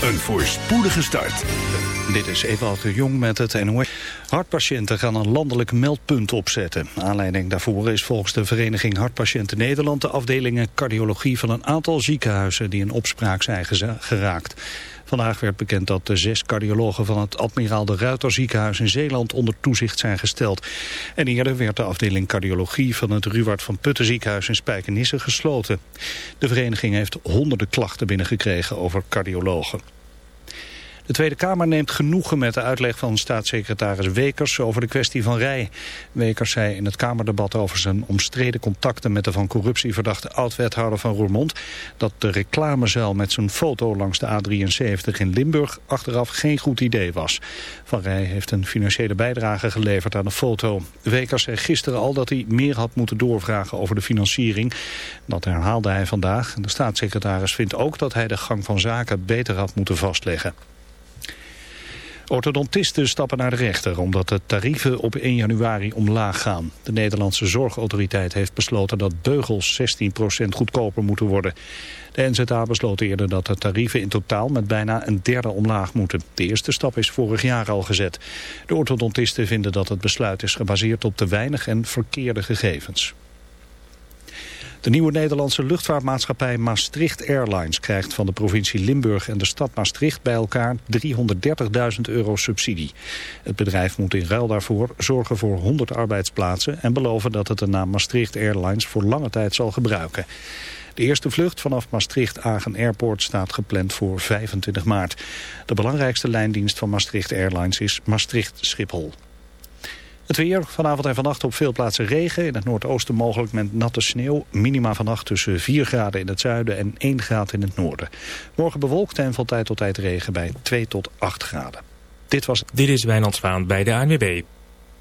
Een voorspoedige start. Dit is Ewout de Jong met het NOS. Hartpatiënten gaan een landelijk meldpunt opzetten. Aanleiding daarvoor is volgens de Vereniging Hartpatiënten Nederland... de afdelingen cardiologie van een aantal ziekenhuizen die in opspraak zijn geraakt. Vandaag werd bekend dat de zes cardiologen van het Admiraal de Ruiter ziekenhuis in Zeeland onder toezicht zijn gesteld. En eerder werd de afdeling cardiologie van het Ruward van Putten ziekenhuis in Spijkenisse gesloten. De vereniging heeft honderden klachten binnengekregen over cardiologen. De Tweede Kamer neemt genoegen met de uitleg van staatssecretaris Wekers over de kwestie van Rij. Wekers zei in het Kamerdebat over zijn omstreden contacten met de van corruptie verdachte oud-wethouder van Roermond dat de reclamezuil met zijn foto langs de A73 in Limburg achteraf geen goed idee was. Van Rij heeft een financiële bijdrage geleverd aan de foto. Wekers zei gisteren al dat hij meer had moeten doorvragen over de financiering. Dat herhaalde hij vandaag. De staatssecretaris vindt ook dat hij de gang van zaken beter had moeten vastleggen. Orthodontisten stappen naar de rechter omdat de tarieven op 1 januari omlaag gaan. De Nederlandse Zorgautoriteit heeft besloten dat beugels 16% goedkoper moeten worden. De NZA besloot eerder dat de tarieven in totaal met bijna een derde omlaag moeten. De eerste stap is vorig jaar al gezet. De orthodontisten vinden dat het besluit is gebaseerd op te weinig en verkeerde gegevens. De nieuwe Nederlandse luchtvaartmaatschappij Maastricht Airlines krijgt van de provincie Limburg en de stad Maastricht bij elkaar 330.000 euro subsidie. Het bedrijf moet in ruil daarvoor zorgen voor 100 arbeidsplaatsen en beloven dat het de naam Maastricht Airlines voor lange tijd zal gebruiken. De eerste vlucht vanaf Maastricht-Agen Airport staat gepland voor 25 maart. De belangrijkste lijndienst van Maastricht Airlines is Maastricht-Schiphol. Het weer, vanavond en vannacht op veel plaatsen regen. In het noordoosten mogelijk met natte sneeuw. Minima vannacht tussen 4 graden in het zuiden en 1 graad in het noorden. Morgen bewolkt en van tijd tot tijd regen bij 2 tot 8 graden. Dit was Dit is Wijnand Zwaan bij de ANWB.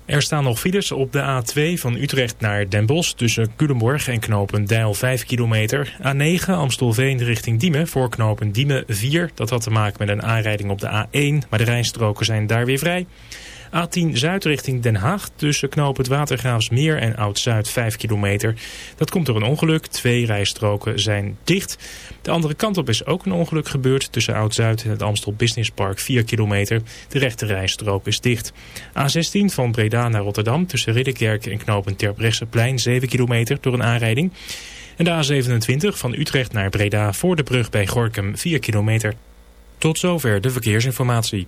Er staan nog files op de A2 van Utrecht naar Den Bosch tussen Culemborg en knopen Deil 5 kilometer. A9 Amstelveen richting Diemen voor knopen Diemen 4. Dat had te maken met een aanrijding op de A1, maar de rijstroken zijn daar weer vrij. A10 Zuid richting Den Haag tussen knoop het Watergraafsmeer en Oud-Zuid 5 kilometer. Dat komt door een ongeluk. Twee rijstroken zijn dicht. De andere kant op is ook een ongeluk gebeurd tussen Oud-Zuid en het Amstel Business Park 4 kilometer. De rechte rijstrook is dicht. A16 van Breda naar Rotterdam tussen Ridderkerk en knooppunt Terbrechtseplein 7 kilometer door een aanrijding. En de A27 van Utrecht naar Breda voor de brug bij Gorkum 4 kilometer. Tot zover de verkeersinformatie.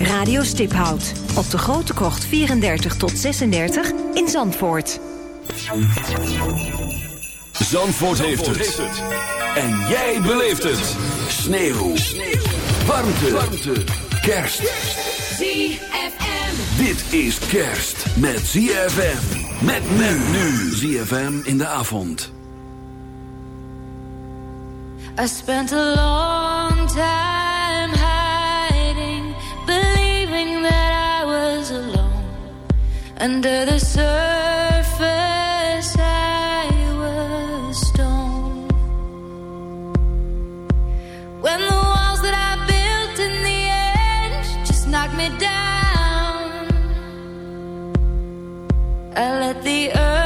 Radio Stiphout op de Grote Krocht 34 tot 36 in Zandvoort. Zandvoort, heeft, het. En jij beleeft het. Sneeuw. Warmte. Warmte. Kerst. ZFM. Dit is kerst met ZFM. Met men nu. ZFM in de avond. I spent a long time Under the surface, I was stone. When the walls that I built in the end just knocked me down. I let the earth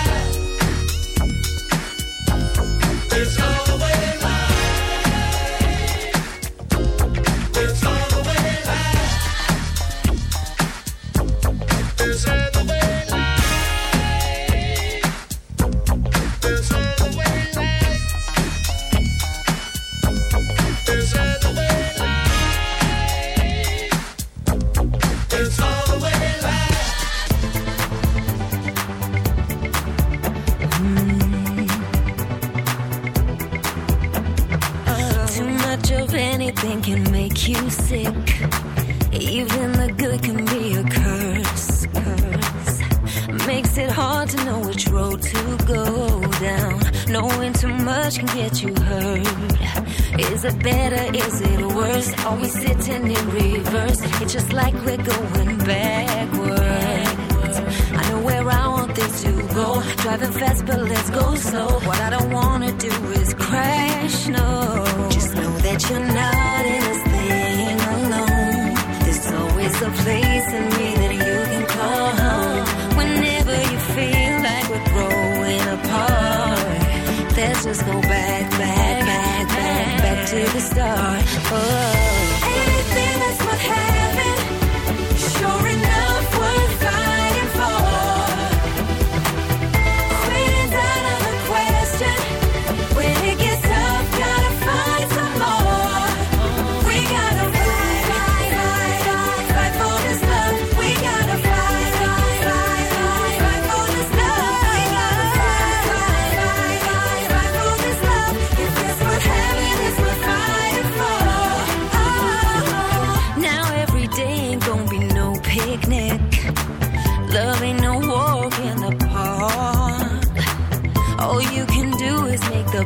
to the stars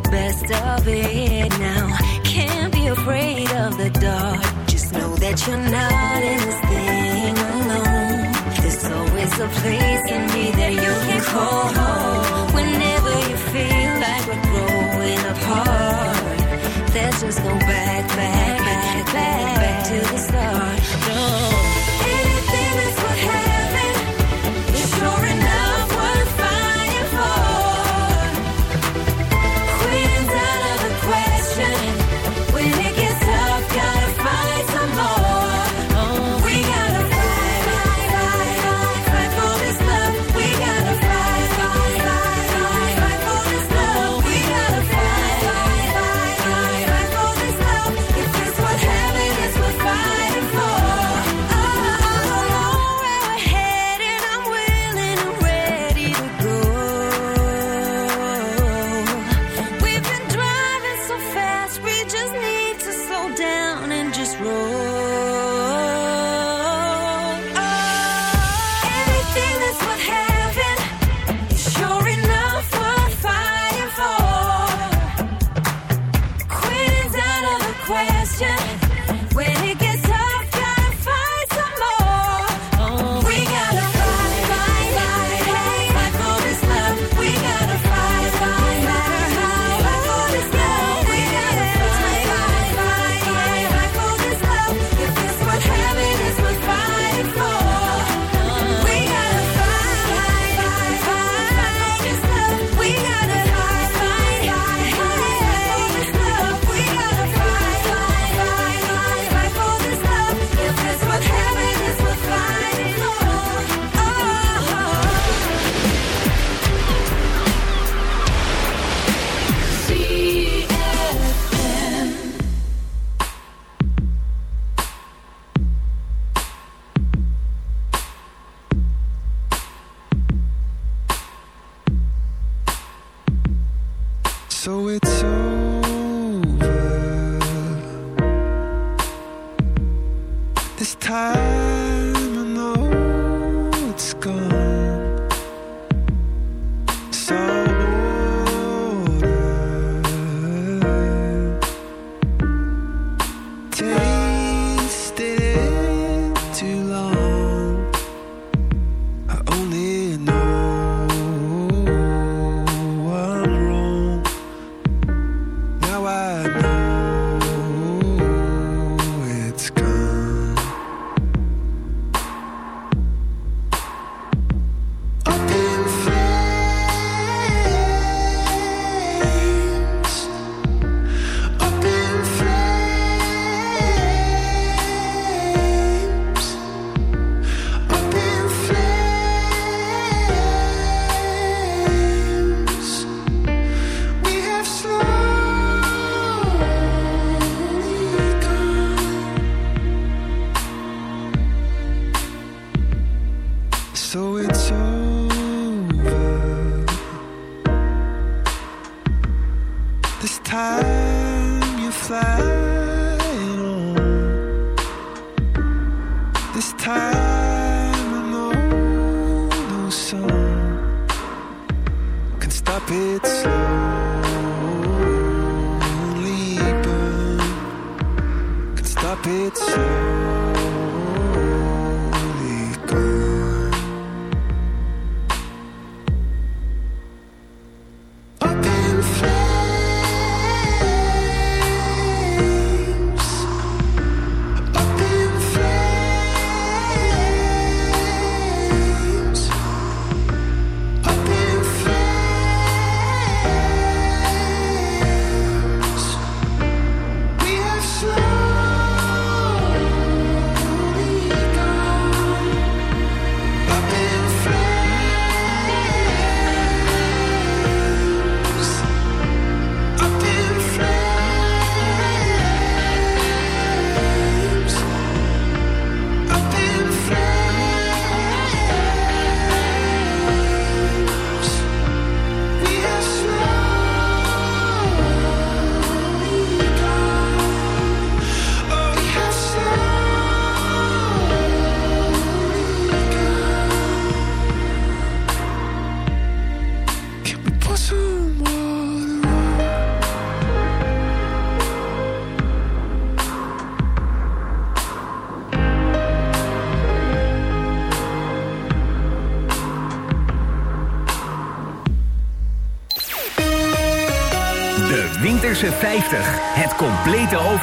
the best of it now. Can't be afraid of the dark. Just know that you're not in this thing alone. There's always a place in me that you can call home. Whenever you feel like we're growing apart, let's just no back, back, back, back, back to the start. No.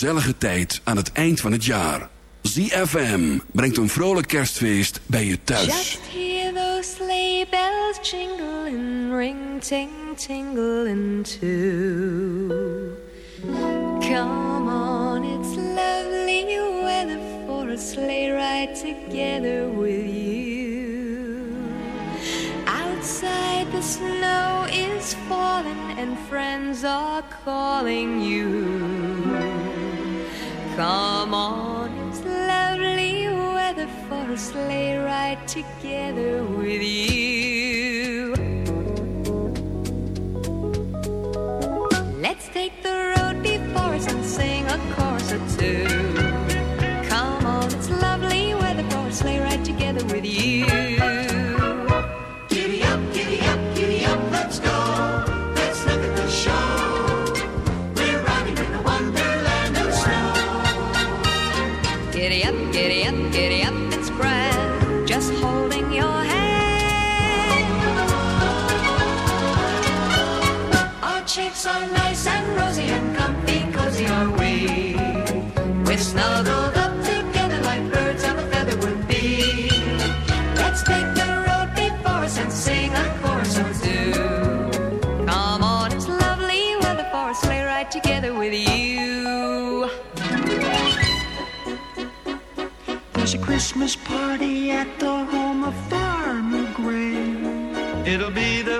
gezellige tijd aan het eind van het jaar. ZFM brengt een vrolijk kerstfeest bij je thuis. Just hear those sleigh bells jingle and ring, ting, tingling too. Come on, it's lovely weather for a sleigh ride together with you. Outside the snow is falling and friends are calling you. Come on, it's lovely weather for a sleigh ride together with you. Let's take the road before us and sing a chorus or two. Are nice and rosy and comfy, cozy are we. We're snuggled up together like birds of a feather would be. Let's take the road before us and sing a chorus or two. Come on, it's lovely weather for a sleigh ride together with you. There's a Christmas party at the home of Farmer Gray. It'll be the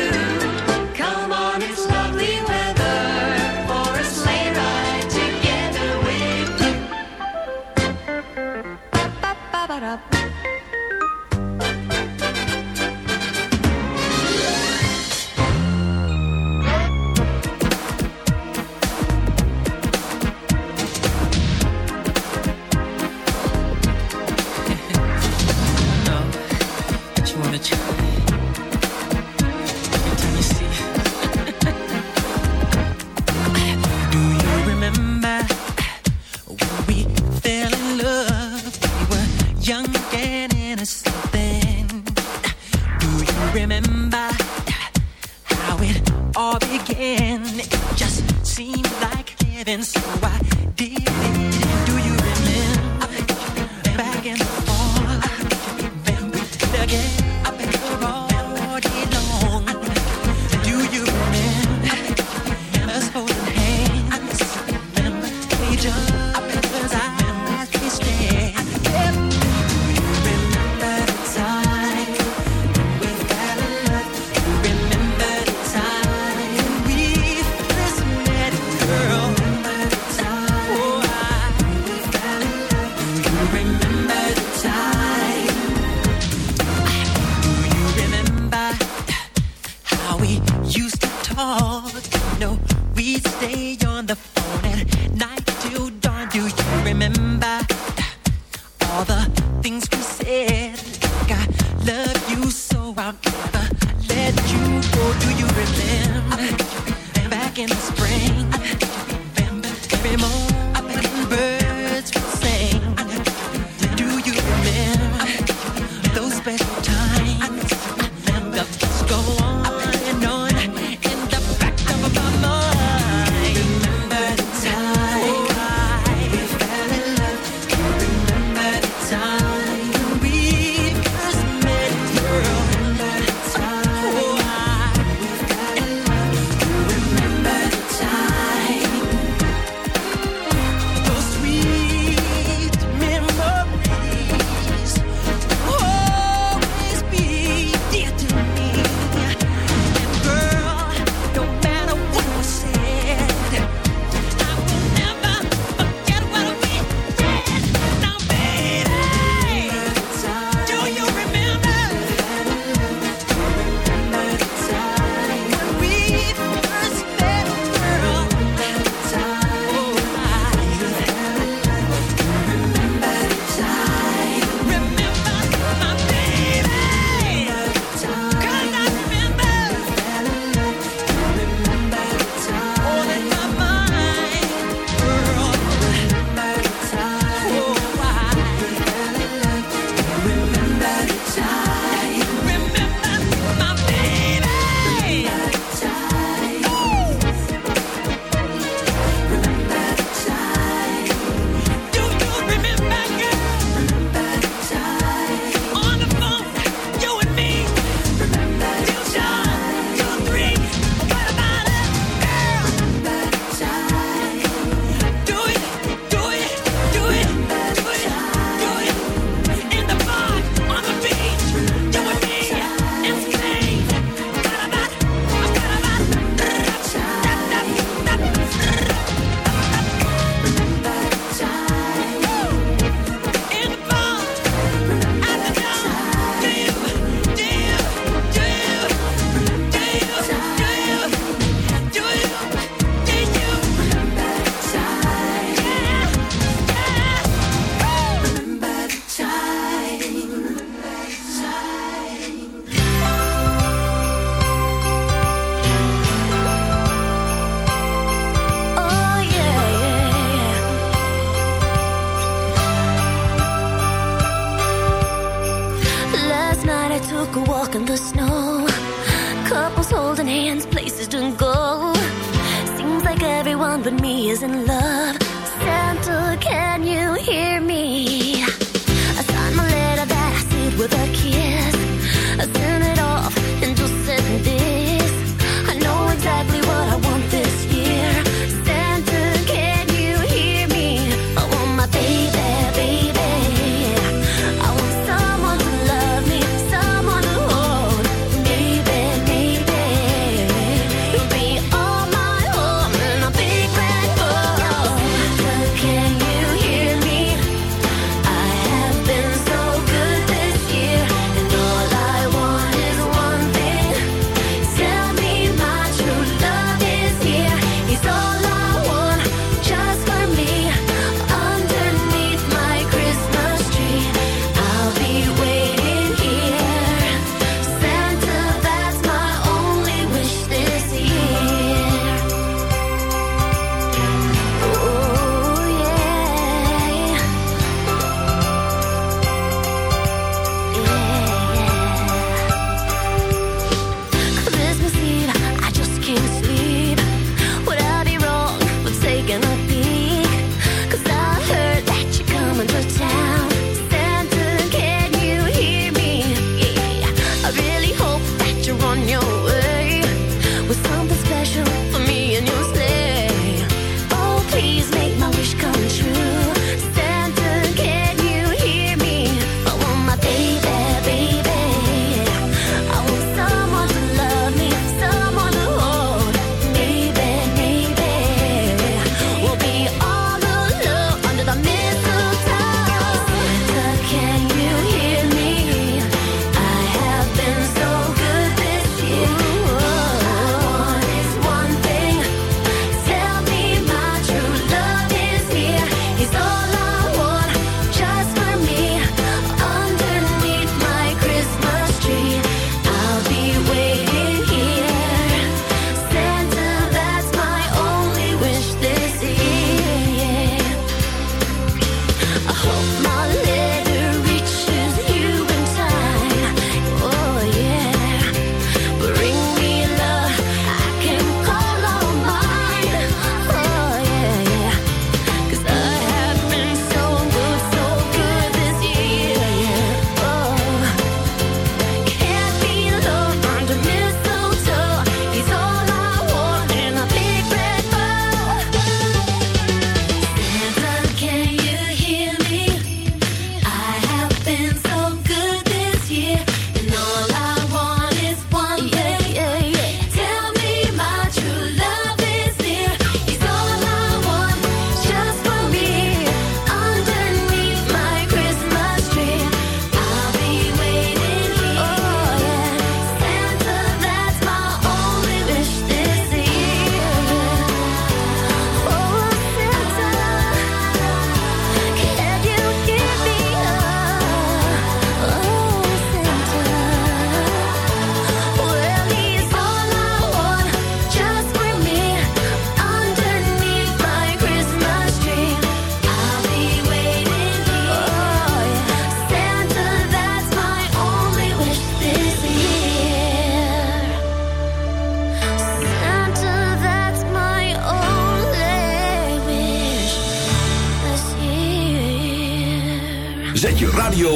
Is in love.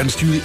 ZFM wenst jullie